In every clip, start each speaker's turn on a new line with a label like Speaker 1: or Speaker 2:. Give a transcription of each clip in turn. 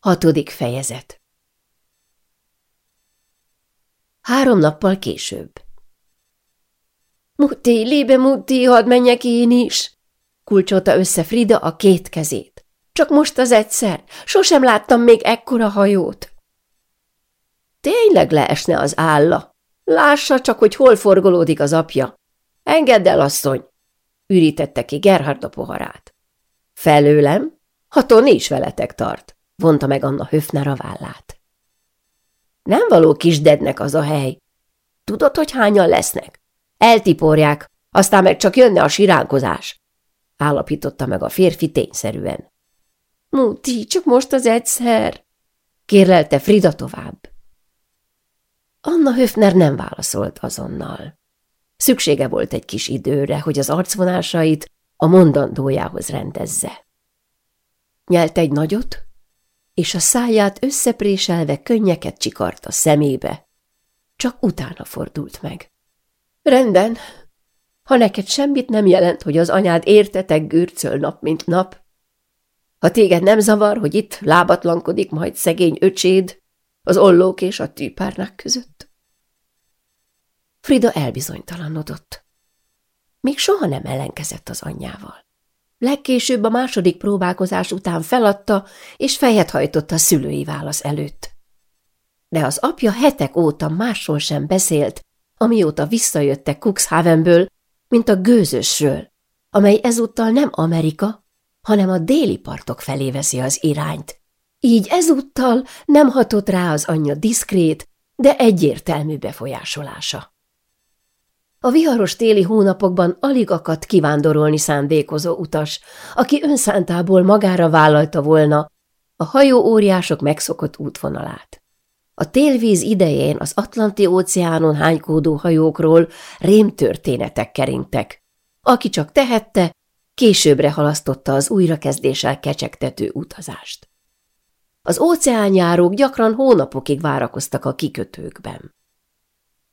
Speaker 1: Hatodik fejezet Három nappal később. Mutti, liebe Mutti, hadd menjek én is! Kulcsolta össze Frida a két kezét. Csak most az egyszer. Sosem láttam még ekkora hajót. Tényleg leesne az álla. Lássa csak, hogy hol forgolódik az apja. Engedd el, asszony! Ürítette ki Gerhard a poharát. Felőlem? Ha Toni is veletek tart, vonta meg Anna Höfner a vállát. Nem való kis dednek az a hely. Tudod, hogy hányan lesznek? Eltiporják, aztán meg csak jönne a siránkozás, állapította meg a férfi tényszerűen. Muti, csak most az egyszer, kérlelte Frida tovább. Anna Höfner nem válaszolt azonnal. Szüksége volt egy kis időre, hogy az arcvonásait a mondandójához rendezze. Nyelt egy nagyot, és a száját összepréselve könnyeket csikart a szemébe. Csak utána fordult meg. Renden, ha neked semmit nem jelent, hogy az anyád értetek gürcöl nap, mint nap, ha téged nem zavar, hogy itt lábatlankodik majd szegény öcséd az ollók és a tűpárnák között. Frida elbizonytalanodott. Még soha nem ellenkezett az anyjával. Legkésőbb a második próbálkozás után feladta, és fejet hajtott a szülői válasz előtt. De az apja hetek óta másról sem beszélt, amióta visszajöttek Cuxhavenből, mint a gőzösről, amely ezúttal nem Amerika, hanem a déli partok felé veszi az irányt. Így ezúttal nem hatott rá az anyja diszkrét, de egyértelmű befolyásolása. A viharos téli hónapokban alig akadt kivándorolni szándékozó utas, aki önszántából magára vállalta volna a hajó óriások megszokott útvonalát. A télvíz idején az Atlanti-óceánon hánykódó hajókról rémtörténetek keringtek. Aki csak tehette, későbbre halasztotta az újrakezdéssel kecsegtető utazást. Az óceánjárók gyakran hónapokig várakoztak a kikötőkben.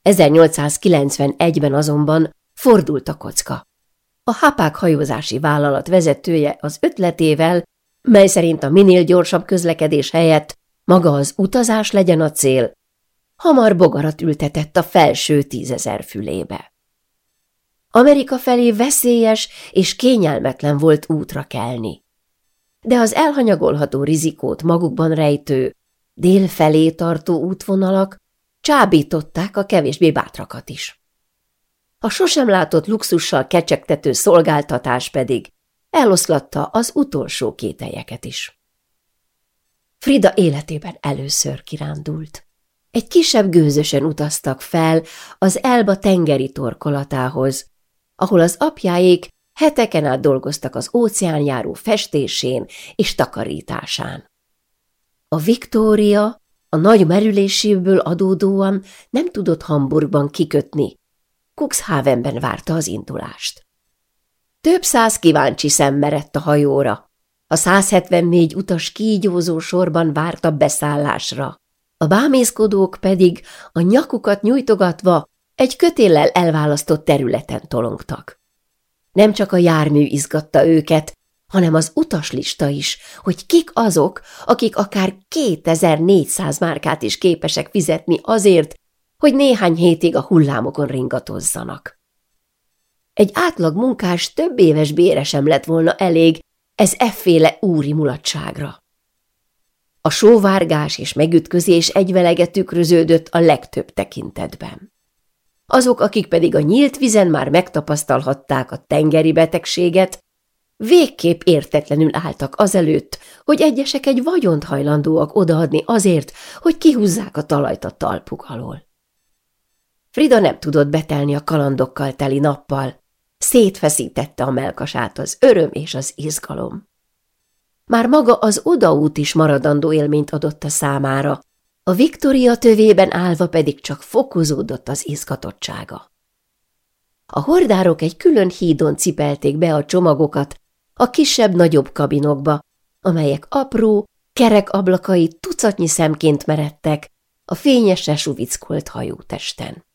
Speaker 1: 1891-ben azonban fordult a kocka. A Hapák hajózási vállalat vezetője az ötletével, mely szerint a minél gyorsabb közlekedés helyett maga az utazás legyen a cél, hamar bogarat ültetett a felső tízezer fülébe. Amerika felé veszélyes és kényelmetlen volt útra kelni. De az elhanyagolható rizikót magukban rejtő, dél felé tartó útvonalak csábították a kevésbé bátrakat is. A sosem látott luxussal kecsegtető szolgáltatás pedig eloszlatta az utolsó kételyeket is. Frida életében először kirándult. Egy kisebb gőzösen utaztak fel az Elba tengeri torkolatához, ahol az apjáék heteken át dolgoztak az óceánjáró festésén és takarításán. A Viktória a nagy merüléséből adódóan nem tudott Hamburgban kikötni. Cuxhavenben várta az indulást. Több száz kíváncsi szem merett a hajóra. A 174 utas kígyózó sorban várta beszállásra. A bámészkodók pedig a nyakukat nyújtogatva egy kötéllel elválasztott területen tolongtak. Nem csak a jármű izgatta őket, hanem az utaslista is, hogy kik azok, akik akár 2400 márkát is képesek fizetni azért, hogy néhány hétig a hullámokon ringatozzanak. Egy átlag munkás több éves bére sem lett volna elég ez efféle úri mulatságra. A sóvárgás és megütközés egyvelege tükröződött a legtöbb tekintetben. Azok, akik pedig a nyílt vizen már megtapasztalhatták a tengeri betegséget, végképp értetlenül álltak azelőtt, hogy egyesek egy vagyont hajlandóak odaadni azért, hogy kihúzzák a talajt a talpuk alól. Frida nem tudott betelni a kalandokkal teli nappal, szétfeszítette a melkasát az öröm és az izgalom. Már maga az odaút is maradandó élményt adott a számára, a Viktória tövében állva pedig csak fokozódott az izgatottsága. A hordárok egy külön hídon cipelték be a csomagokat a kisebb-nagyobb kabinokba, amelyek apró, kerek ablakai tucatnyi szemként meredtek a fényesre suvickolt hajótesten.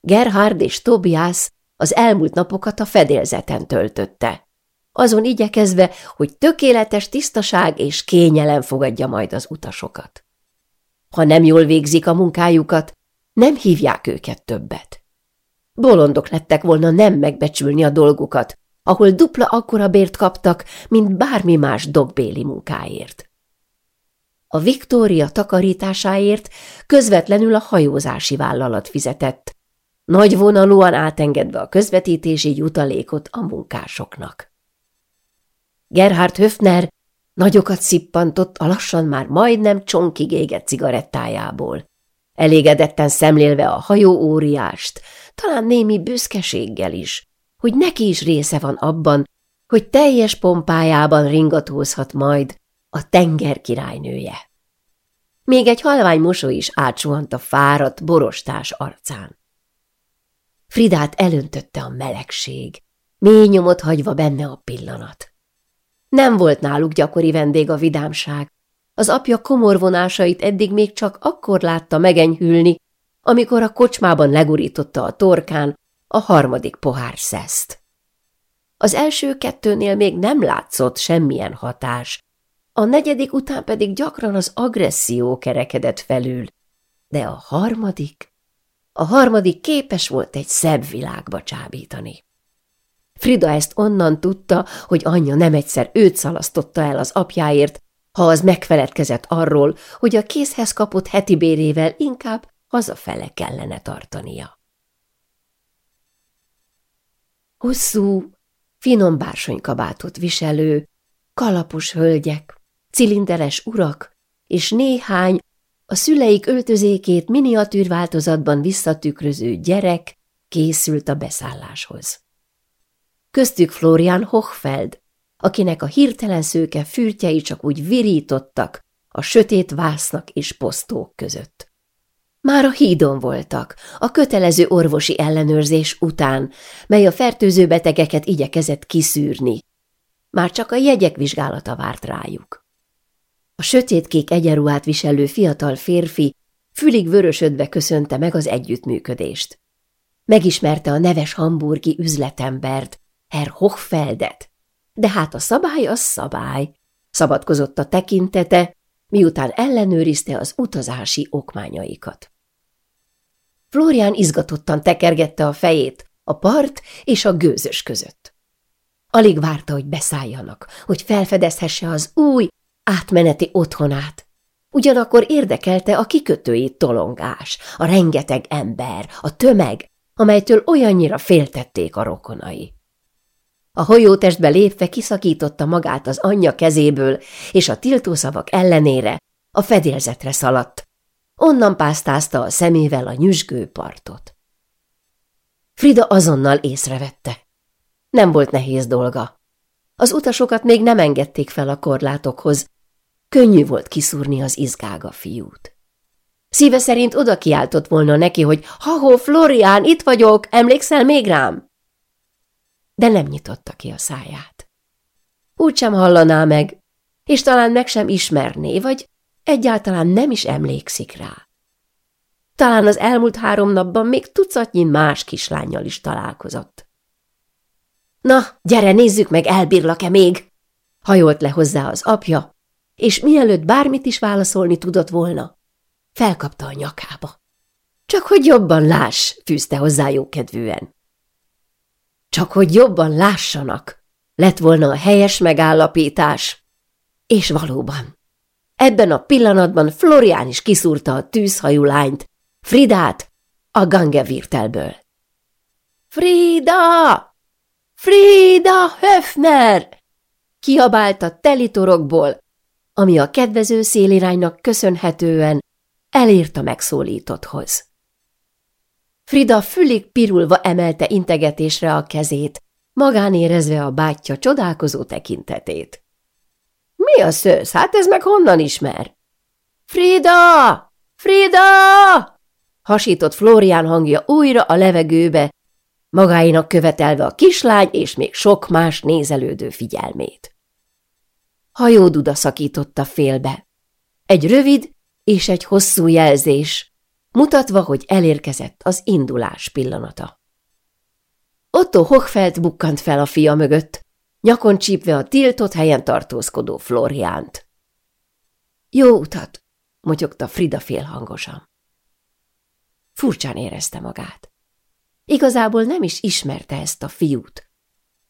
Speaker 1: Gerhard és Tobias az elmúlt napokat a fedélzeten töltötte. azon igyekezve, hogy tökéletes tisztaság és kényelem fogadja majd az utasokat. Ha nem jól végzik a munkájukat, nem hívják őket többet. Bolondok lettek volna nem megbecsülni a dolgukat, ahol dupla akkora bért kaptak, mint bármi más dobbéli munkáért. A Viktória takarításáért közvetlenül a hajózási vállalat fizetett, nagy vonalúan átengedve a közvetítési jutalékot a munkásoknak. Gerhard Höfner nagyokat szippantott a lassan már majdnem csonkig égett cigarettájából. Elégedetten szemlélve a hajó óriást, talán némi büszkeséggel is, hogy neki is része van abban, hogy teljes pompájában ringatózhat majd a tenger királynője. Még egy halvány mosoly is átsuhant a fáradt, borostás arcán. Fridát elöntötte a melegség, mély nyomot hagyva benne a pillanat. Nem volt náluk gyakori vendég a vidámság. Az apja komorvonásait eddig még csak akkor látta megenyhülni, amikor a kocsmában legurította a torkán a harmadik pohár szeszt. Az első kettőnél még nem látszott semmilyen hatás, a negyedik után pedig gyakran az agresszió kerekedett felül, de a harmadik... A harmadik képes volt egy szebb világba csábítani. Frida ezt onnan tudta, hogy anyja nem egyszer őt szalasztotta el az apjáért, ha az megfeledkezett arról, hogy a kézhez kapott heti bérével inkább hazafele kellene tartania. Hosszú, finom bársonykabátot viselő, kalapos hölgyek, cilinderes urak és néhány a szüleik öltözékét miniatűr változatban visszatükröző gyerek készült a beszálláshoz. Köztük Florian Hochfeld, akinek a hirtelen szőke fürtjei csak úgy virítottak a sötét vásznak és posztók között. Már a hídon voltak, a kötelező orvosi ellenőrzés után, mely a fertőző betegeket igyekezett kiszűrni. Már csak a jegyek vizsgálata várt rájuk. A sötétkék egyenruhát viselő fiatal férfi fülig vörösödve köszönte meg az együttműködést. Megismerte a neves hamburgi üzletembert, Herr Hochfeldet, de hát a szabály az szabály, szabadkozott a tekintete, miután ellenőrizte az utazási okmányaikat. Florián izgatottan tekergette a fejét a part és a gőzös között. Alig várta, hogy beszálljanak, hogy felfedezhesse az új, átmeneti otthonát. Ugyanakkor érdekelte a kikötői tolongás, a rengeteg ember, a tömeg, amelytől olyannyira féltették a rokonai. A hajótestbe lépve kiszakította magát az anyja kezéből, és a tiltószavak ellenére a fedélzetre szaladt. Onnan pásztázta a szemével a nyüzsgő partot. Frida azonnal észrevette. Nem volt nehéz dolga. Az utasokat még nem engedték fel a korlátokhoz. Könnyű volt kiszúrni az izgága fiút. Szíve szerint oda kiáltott volna neki, hogy ha-ho, Florián, itt vagyok, emlékszel még rám? De nem nyitotta ki a száját. Úgy sem hallaná meg, és talán meg sem ismerné, vagy egyáltalán nem is emlékszik rá. Talán az elmúlt három napban még tucatnyi más kislányjal is találkozott. Na, gyere, nézzük meg, elbírlak-e még? Hajolt le hozzá az apja, és mielőtt bármit is válaszolni tudott volna, felkapta a nyakába. Csak hogy jobban láss, fűzte hozzá jókedvűen. Csak hogy jobban lássanak, lett volna a helyes megállapítás. És valóban, ebben a pillanatban Florián is kiszúrta a tűzhajú lányt, Fridát, a Gangevirtelből. Frida! Frida Höfner! Kiabálta telitorokból, ami a kedvező széliránynak köszönhetően elírta megszólítotthoz. Frida fülig pirulva emelte integetésre a kezét, magán érezve a bátyja csodálkozó tekintetét. – Mi a szősz? Hát ez meg honnan ismer? – Frida! Frida! hasított Florián hangja újra a levegőbe, magáinak követelve a kislány és még sok más nézelődő figyelmét. Hajóduda szakította félbe. Egy rövid és egy hosszú jelzés, mutatva, hogy elérkezett az indulás pillanata. Otto Hochfeld bukkant fel a fia mögött. Nyakon csípve a tiltott helyen tartózkodó Floriánt. Jó utat, motyogta Frida félhangosan. Furcsán érezte magát. Igazából nem is ismerte ezt a fiút.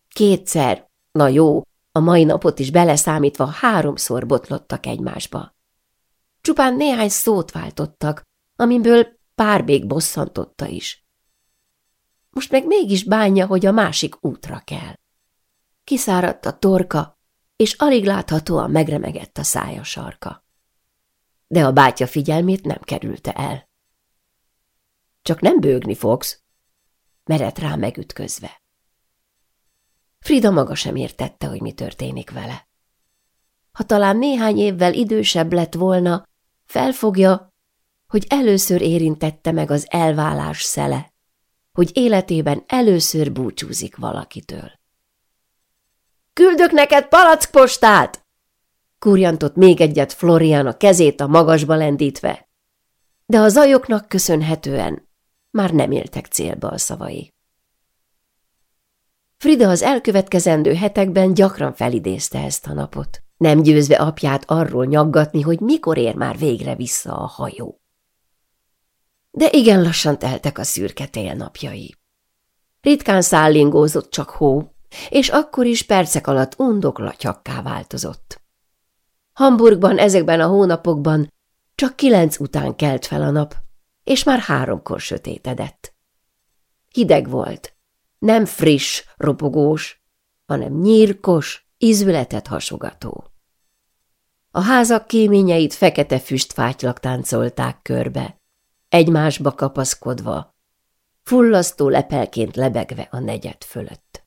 Speaker 1: Kétszer, na jó, a mai napot is beleszámítva háromszor botlottak egymásba. Csupán néhány szót váltottak, amiből pár még bosszantotta is. Most meg mégis bánja, hogy a másik útra kell. Kiszáradt a torka, és alig láthatóan megremegett a szája sarka. De a bátya figyelmét nem kerülte el. Csak nem bőgni fogsz, merett rá megütközve. Frida maga sem értette, hogy mi történik vele. Ha talán néhány évvel idősebb lett volna, felfogja, hogy először érintette meg az elválás szele, hogy életében először búcsúzik valakitől. Küldök neked palackpostát! Kurjantott még egyet Florian a kezét a magasba lendítve, de a zajoknak köszönhetően már nem éltek célba a szavai. Frida az elkövetkezendő hetekben gyakran felidézte ezt a napot, nem győzve apját arról nyaggatni, hogy mikor ér már végre vissza a hajó. De igen lassan teltek a szürke napjai. Ritkán szállingózott csak hó, és akkor is percek alatt undok változott. Hamburgban ezekben a hónapokban csak kilenc után kelt fel a nap, és már háromkor sötétedett. Hideg volt, nem friss, ropogós, hanem nyírkos, ízületet hasogató. A házak kéményeit fekete füstfátylak táncolták körbe, egymásba kapaszkodva, fullasztó lepelként lebegve a negyed fölött.